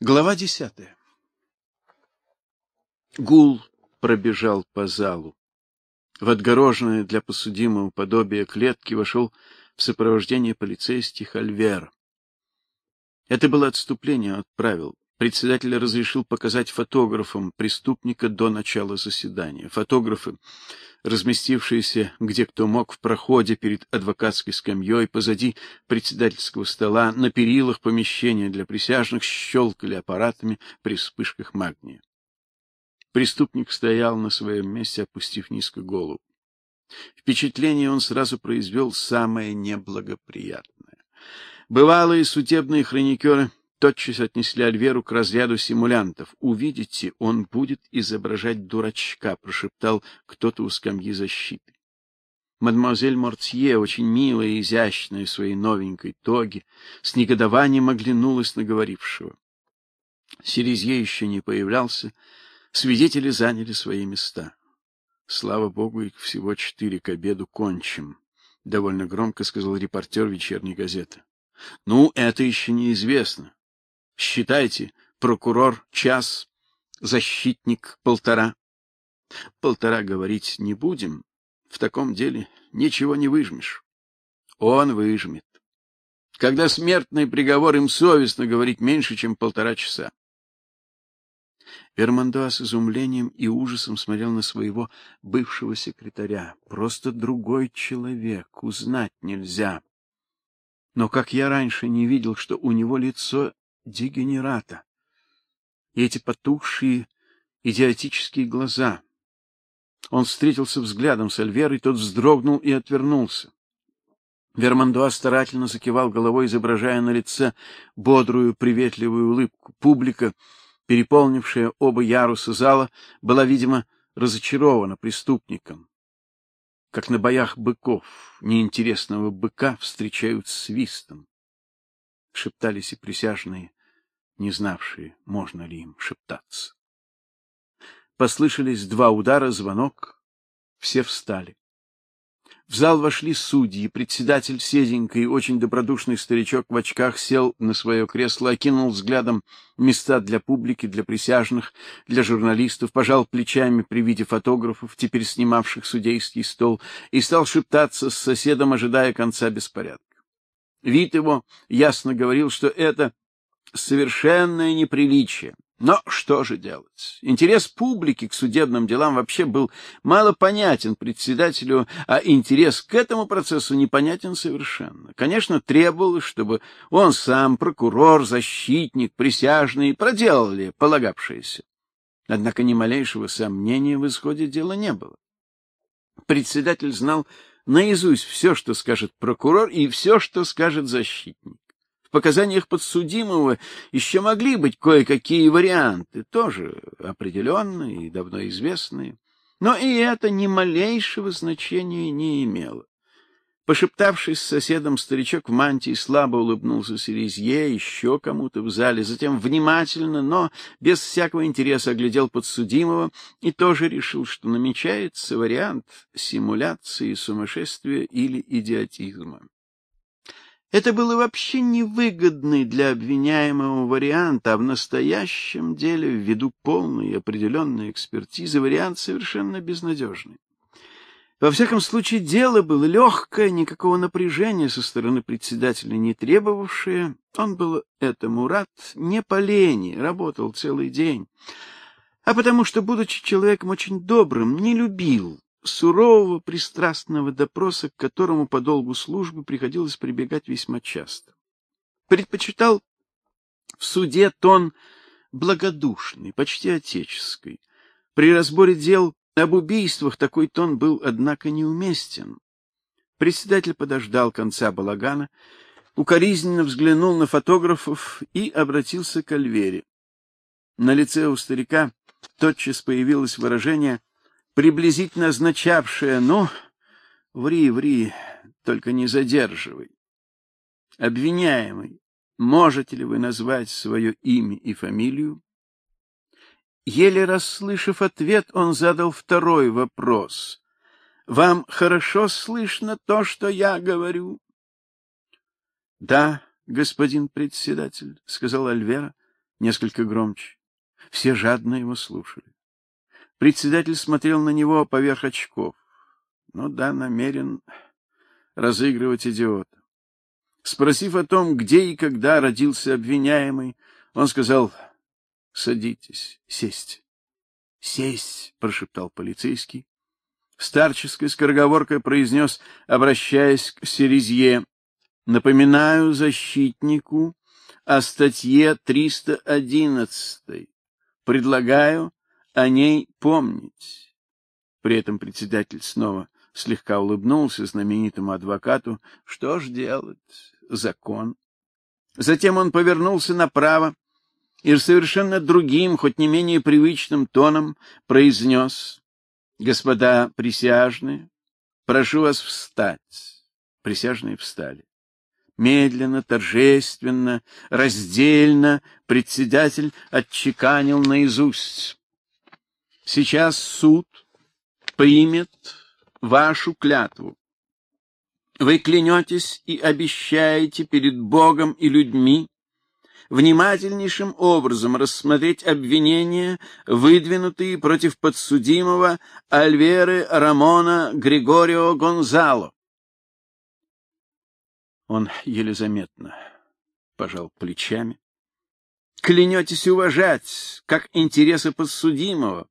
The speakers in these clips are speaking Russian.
Глава десятая. Гул пробежал по залу. В отгороженное для посудимого подобие клетки вошел в сопровождении полицейских Альвер. Это было отступление от правил. Председатель разрешил показать фотографам преступника до начала заседания. Фотографы, разместившиеся где кто мог в проходе перед адвокатской скамьей, позади председательского стола, на перилах помещения для присяжных щелкали аппаратами при вспышках магния. Преступник стоял на своем месте, опустив низко голову. Впечатление он сразу произвел самое неблагоприятное. Бывалые судебные хроникеры тотчас отнесли Альверу к разряду симулянтов. Увидите, он будет изображать дурачка, прошептал кто-то у скамьи защиты. Мадемуазель Мортье, очень милая и изящная в своей новенькой тоге, с негодованием оглянулась на говорившего. Серезье еще не появлялся, свидетели заняли свои места. Слава богу, их всего четыре к обеду кончим, довольно громко сказал репортер вечерней газеты. Ну, это еще неизвестно. Считайте, прокурор час, защитник полтора. Полтора говорить не будем. В таком деле ничего не выжмешь. Он выжмет. Когда смертный приговор им совестно говорить меньше, чем полтора часа. Вермандуа с изумлением и ужасом смотрел на своего бывшего секретаря. Просто другой человек, узнать нельзя. Но как я раньше не видел, что у него лицо дегенерата. И эти потухшие идиотические глаза. Он встретился взглядом с Альверой, тот вздрогнул и отвернулся. Вермандуа старательно закивал головой, изображая на лице бодрую, приветливую улыбку. Публика, переполнившая оба яруса зала, была, видимо, разочарована преступником. Как на боях быков, неинтересного быка встречают свистом. Шептались и присяжные, не знавшие, можно ли им шептаться. Послышались два удара, звонок. Все встали. В зал вошли судьи, председатель седенький, очень добродушный старичок в очках сел на свое кресло, окинул взглядом места для публики, для присяжных, для журналистов, пожал плечами при виде фотографов, теперь снимавших судейский стол, и стал шептаться с соседом, ожидая конца беспорядка. Вид его ясно говорил, что это совершенное неприличие. Но что же делать? Интерес публики к судебным делам вообще был мало понятен председателю, а интерес к этому процессу непонятен совершенно. Конечно, требовалось, чтобы он сам, прокурор, защитник, присяжные проделали полагавшееся. Однако ни малейшего сомнения в исходе дела не было. Председатель знал наизусть все, что скажет прокурор, и все, что скажет защитник. В показаниях подсудимого еще могли быть кое-какие варианты, тоже определенные и давно известные, но и это ни малейшего значения не имело. Пошептавшись с соседом, старичок в мантии слабо улыбнулся Серезье, еще кому-то в зале, затем внимательно, но без всякого интереса оглядел подсудимого и тоже решил, что намечается вариант симуляции сумасшествия или идиотизма. Это было вообще невыгодный для обвиняемого вариант, а в настоящем деле, ввиду полной и определенной экспертизы, вариант совершенно безнадежный. Во всяком случае, дело было легкое, никакого напряжения со стороны председателя не требовавшее. Он был этому рад, не по лени, работал целый день, а потому что, будучи человеком очень добрым, не любил сурового пристрастного допроса, к которому по долгу службы приходилось прибегать весьма часто. Предпочитал в суде тон благодушный, почти отеческий. При разборе дел об убийствах такой тон был, однако, неуместен. Председатель подождал конца балагана, укоризненно взглянул на фотографов и обратился к Альвере. На лице у старика тотчас появилось выражение приблизительно означавшее: "Ну, ври, ври, только не задерживай". Обвиняемый, можете ли вы назвать свое имя и фамилию? Еле расслышав ответ, он задал второй вопрос. Вам хорошо слышно то, что я говорю? Да, господин председатель, сказал Альвера, несколько громче. Все жадно его слушали. Председатель смотрел на него поверх очков. Ну да, намерен разыгрывать идиота. Спросив о том, где и когда родился обвиняемый, он сказал: "Садитесь, сесть". "Сесть", прошептал полицейский. Старческой скороговоркой произнес, обращаясь к Серезье: "Напоминаю защитнику о статье 311. Предлагаю о ней помнить". При этом председатель снова слегка улыбнулся знаменитому адвокату. Что ж делать? Закон. Затем он повернулся направо и совершенно другим, хоть не менее привычным тоном произнес: "Господа присяжные, прошу вас встать". Присяжные встали. Медленно, торжественно, раздельно председатель отчеканил наизусть: "Сейчас суд примет вашу клятву. Вы клянетесь и обещаете перед Богом и людьми внимательнейшим образом рассмотреть обвинения, выдвинутые против подсудимого Альверы Рамона Григорио Гонзало. Он еле заметно пожал плечами. Клянетесь уважать как интересы подсудимого,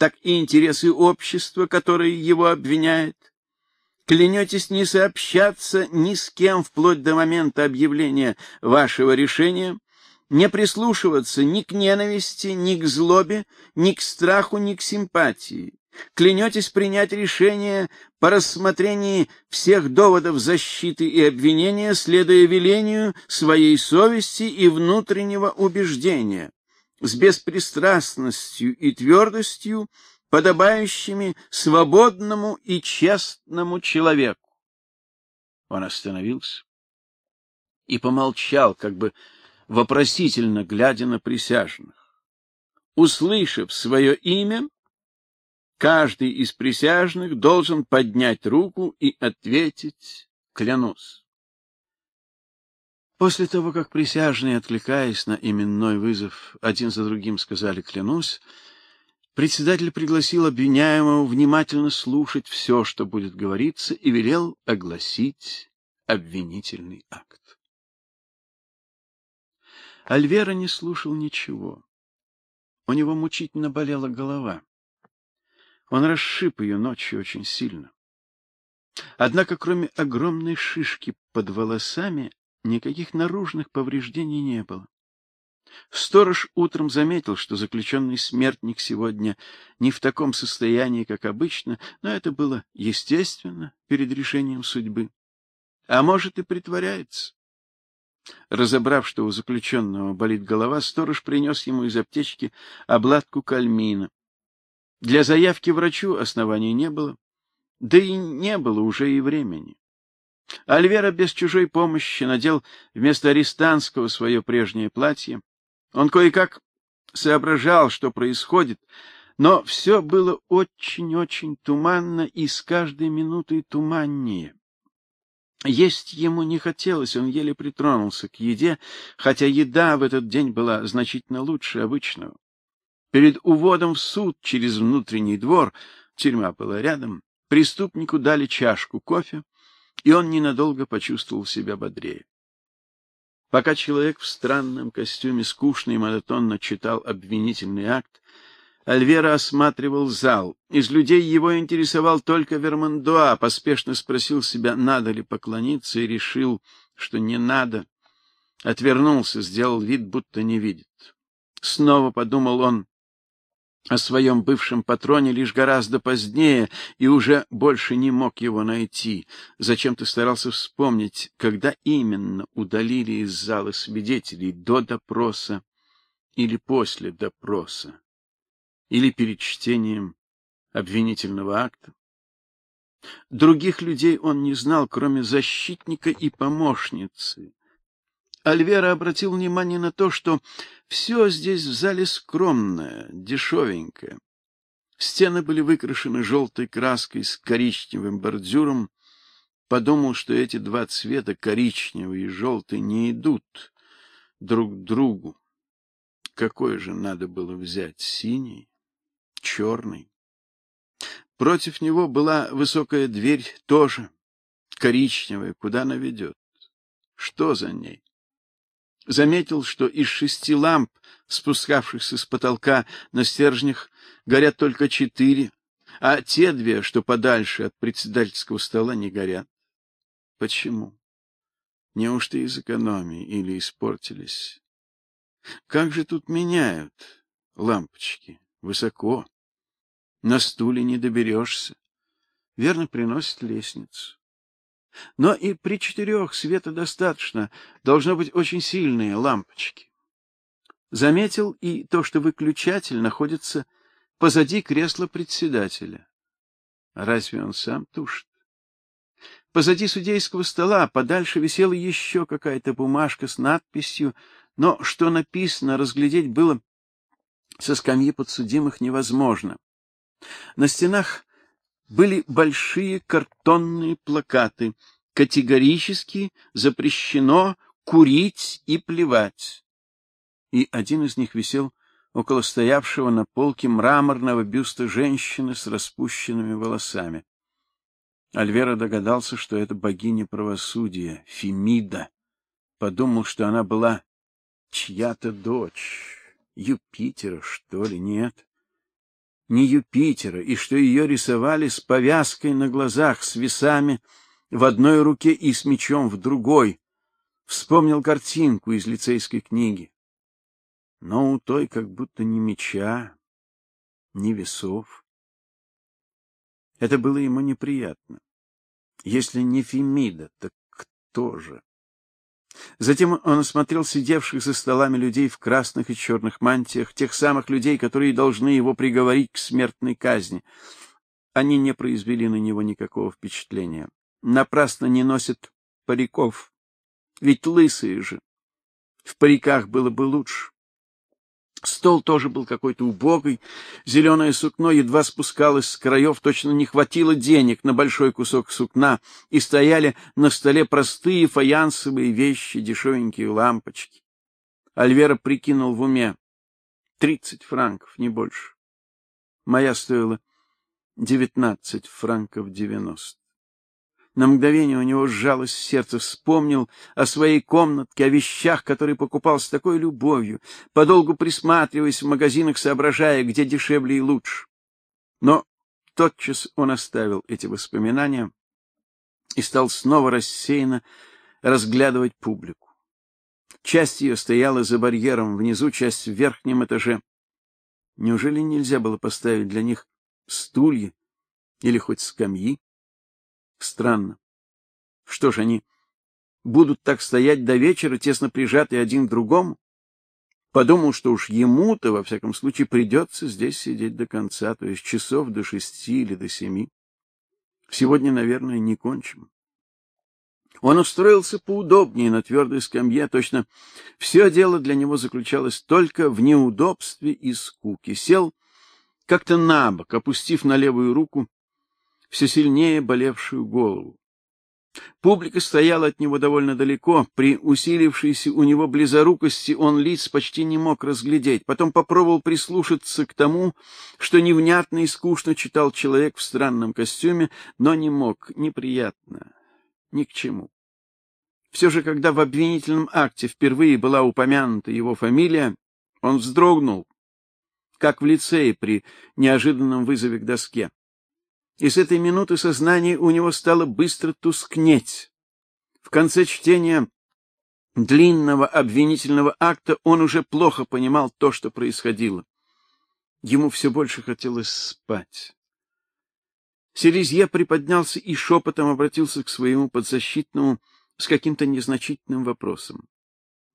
так и интересы общества, которое его обвиняет. Клянетесь не сообщаться ни с кем вплоть до момента объявления вашего решения, не прислушиваться ни к ненависти, ни к злобе, ни к страху, ни к симпатии. Клянетесь принять решение по рассмотрении всех доводов защиты и обвинения, следуя велению своей совести и внутреннего убеждения с беспристрастностью и твердостью, подобающими свободному и честному человеку. Он остановился и помолчал, как бы вопросительно глядя на присяжных. Услышав свое имя, каждый из присяжных должен поднять руку и ответить «клянусь». После того, как присяжные, откликаясь на именной вызов, один за другим сказали «клянусь», председатель пригласил обвиняемого внимательно слушать все, что будет говориться, и велел огласить обвинительный акт. Альвера не слушал ничего. У него мучительно болела голова. Он расшиб ее ночью очень сильно. Однако, кроме огромной шишки под волосами, Никаких наружных повреждений не было. Сторож утром заметил, что заключенный смертник сегодня не в таком состоянии, как обычно, но это было естественно перед решением судьбы. А может и притворяется. Разобрав, что у заключенного болит голова, сторож принес ему из аптечки обладку кальмина. Для заявки врачу оснований не было, да и не было уже и времени. Альвера без чужой помощи надел вместо арестантского свое прежнее платье. Он кое-как соображал, что происходит, но все было очень-очень туманно и с каждой минутой туманнее. Есть ему не хотелось, он еле притронулся к еде, хотя еда в этот день была значительно лучше обычного. Перед уводом в суд через внутренний двор, тюрьма была рядом, преступнику дали чашку кофе, и он ненадолго почувствовал себя бодрее. Пока человек в странном костюме скучно и монотонно читал обвинительный акт, Альвера осматривал зал. Из людей его интересовал только Вермандуа, поспешно спросил себя, надо ли поклониться, и решил, что не надо. Отвернулся, сделал вид, будто не видит. Снова подумал он о своем бывшем патроне лишь гораздо позднее и уже больше не мог его найти. Зачем ты старался вспомнить, когда именно удалили из зала свидетелей до допроса или после допроса, или перед чтением обвинительного акта? Других людей он не знал, кроме защитника и помощницы. Альвера обратил внимание на то, что все здесь в зале скромное, дешевенькое. Стены были выкрашены желтой краской с коричневым бордюром. Подумал, что эти два цвета, коричневый и желтый, не идут друг к другу. Какой же надо было взять, синий, черный? Против него была высокая дверь, тоже коричневая, куда она ведет? Что за ней? Заметил, что из шести ламп, спускавшихся с потолка на стержнях, горят только четыре, а те две, что подальше от председательского стола, не горят. Почему? Неужто из экономии или испортились? Как же тут меняют лампочки? Высоко. На стуле не доберешься. Верно, приносит лестницу. Но и при четырех света достаточно. Должно быть очень сильные лампочки. Заметил и то, что выключатель находится позади кресла председателя. Разве он сам тушит? Позади судейского стола подальше висела еще какая-то бумажка с надписью, но что написано, разглядеть было со скамьи подсудимых невозможно. На стенах были большие картонные плакаты: категорически запрещено курить и плевать. И один из них висел около стоявшего на полке мраморного бюста женщины с распущенными волосами. Альвера догадался, что это богиня правосудия, Фемида. Подумал, что она была чья-то дочь, Юпитера, что ли, нет? Не Юпитера, и что ее рисовали с повязкой на глазах, с весами в одной руке и с мечом в другой. Вспомнил картинку из лицейской книги. Но у той как будто ни меча, ни весов. Это было ему неприятно. Если не Фемида, так кто же? Затем он осмотрел сидевших за столами людей в красных и черных мантиях, тех самых людей, которые должны его приговорить к смертной казни. Они не произвели на него никакого впечатления. Напрасно не носят париков, ведь лысые же. В париках было бы лучше. Стол тоже был какой-то убогий, зеленое сукно едва спускалось с краев, точно не хватило денег на большой кусок сукна, и стояли на столе простые фаянсовые вещи, дешевенькие лампочки. Альвера прикинул в уме: тридцать франков, не больше. Моя стоила девятнадцать франков девяносто. На мгновение у него сжалось сердце, вспомнил о своей комнатке, о вещах, которые покупал с такой любовью, подолгу присматриваясь в магазинах, соображая, где дешевле и лучше. Но тотчас он оставил эти воспоминания и стал снова рассеянно разглядывать публику. Часть ее стояла за барьером внизу, часть в верхнем этаже. Неужели нельзя было поставить для них стулья или хоть скамьи? Странно. Что ж они будут так стоять до вечера, тесно прижатые один к другому? Подумал, что уж ему-то во всяком случае придется здесь сидеть до конца, то есть часов до шести или до семи. Сегодня, наверное, не кончим. Он устроился поудобнее на твердой скамье, точно все дело для него заключалось только в неудобстве и скуке. Сел как-то набок, опустив на левую руку все сильнее болевшую голову. Публика стояла от него довольно далеко, при усилившейся у него близорукости он лиц почти не мог разглядеть. Потом попробовал прислушаться к тому, что невнятно и скучно читал человек в странном костюме, но не мог, неприятно, ни к чему. Все же, когда в обвинительном акте впервые была упомянута его фамилия, он вздрогнул, как в лицее при неожиданном вызове к доске и с этой минуты сознание у него стало быстро тускнеть. В конце чтения длинного обвинительного акта он уже плохо понимал то, что происходило. Ему все больше хотелось спать. Селезье приподнялся и шепотом обратился к своему подзащитному с каким-то незначительным вопросом.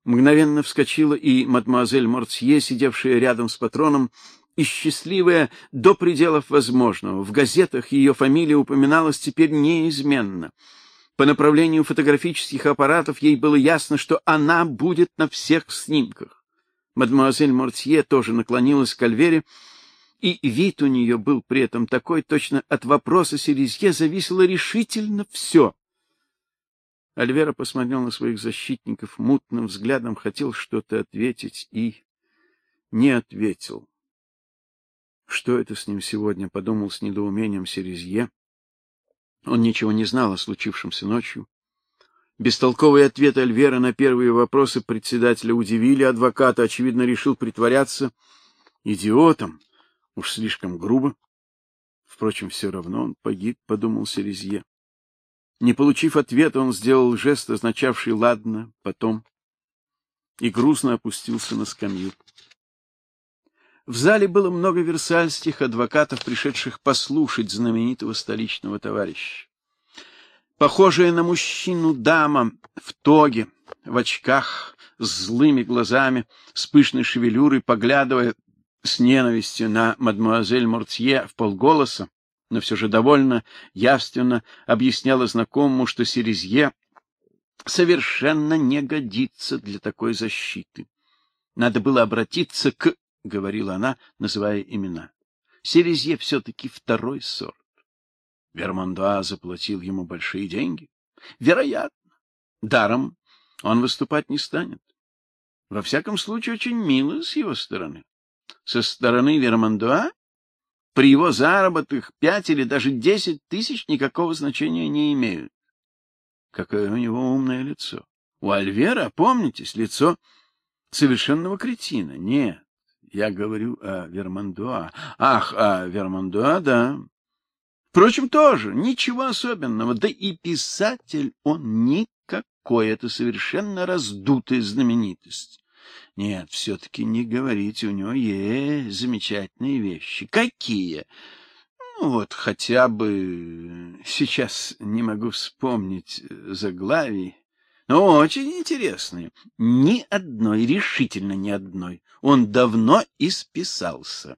Мгновенно вскочила и мадемуазель Мортье, сидевшая рядом с патроном, и счастливая до пределов возможного. В газетах ее фамилия упоминалась теперь неизменно. По направлению фотографических аппаратов ей было ясно, что она будет на всех снимках. Мадемуазель Мортье тоже наклонилась к Альвере, и вид у нее был при этом такой, точно от вопроса Селезье зависело решительно все. Альвера посмотрел на своих защитников мутным взглядом, хотел что-то ответить и не ответил. Что это с ним сегодня, подумал с недоумением Серезье. Он ничего не знал о случившемся ночью. Бестолковые ответы Альвера на первые вопросы председателя удивили адвоката, очевидно, решил притворяться идиотом. Уж слишком грубо. Впрочем, все равно он погиб, подумал Серезье. Не получив ответа, он сделал жест, означавший ладно, потом, и грустно опустился на скамью. В зале было много версальских адвокатов, пришедших послушать знаменитого столичного товарища. Похожая на мужчину дама в тоге, в очках, с злыми глазами, с пышной шевелюрой, поглядывая с ненавистью на мадемуазель Мортье в полголоса, но все же довольно явственно объясняла знакомому, что Серезье совершенно не годится для такой защиты. Надо было обратиться к, говорила она, называя имена. Серезье все таки второй сорт. Вермандуа заплатил ему большие деньги. Вероятно, даром он выступать не станет. Во всяком случае, очень мило с его стороны. Со стороны Вермандуа при его заработках пять или даже десять тысяч никакого значения не имеют. Какое у него умное лицо. У Альвера, помните, лицо совершенного кретина. Нет, я говорю о Вермандуа. Ах, о Вермандуа, да. Впрочем, тоже ничего особенного. Да и писатель он никакой, это совершенно раздутая знаменитость. Нет, все таки не говорите, у него есть замечательные вещи. Какие? Ну вот хотя бы сейчас не могу вспомнить заглавий, но очень интересные. Ни одной, решительно ни одной. Он давно исписался.